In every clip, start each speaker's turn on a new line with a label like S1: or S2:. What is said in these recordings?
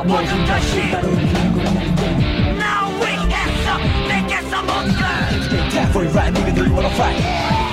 S1: Now we get some, they
S2: get some
S1: monster Careful right, nigga, do you wanna fight?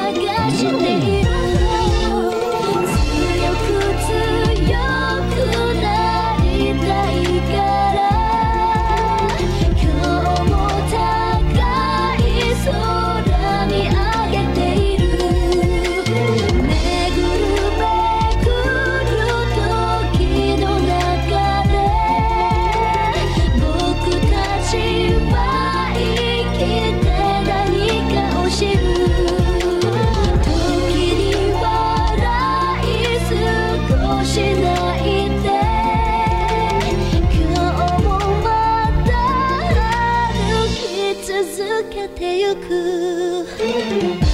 S2: I got you Thank you.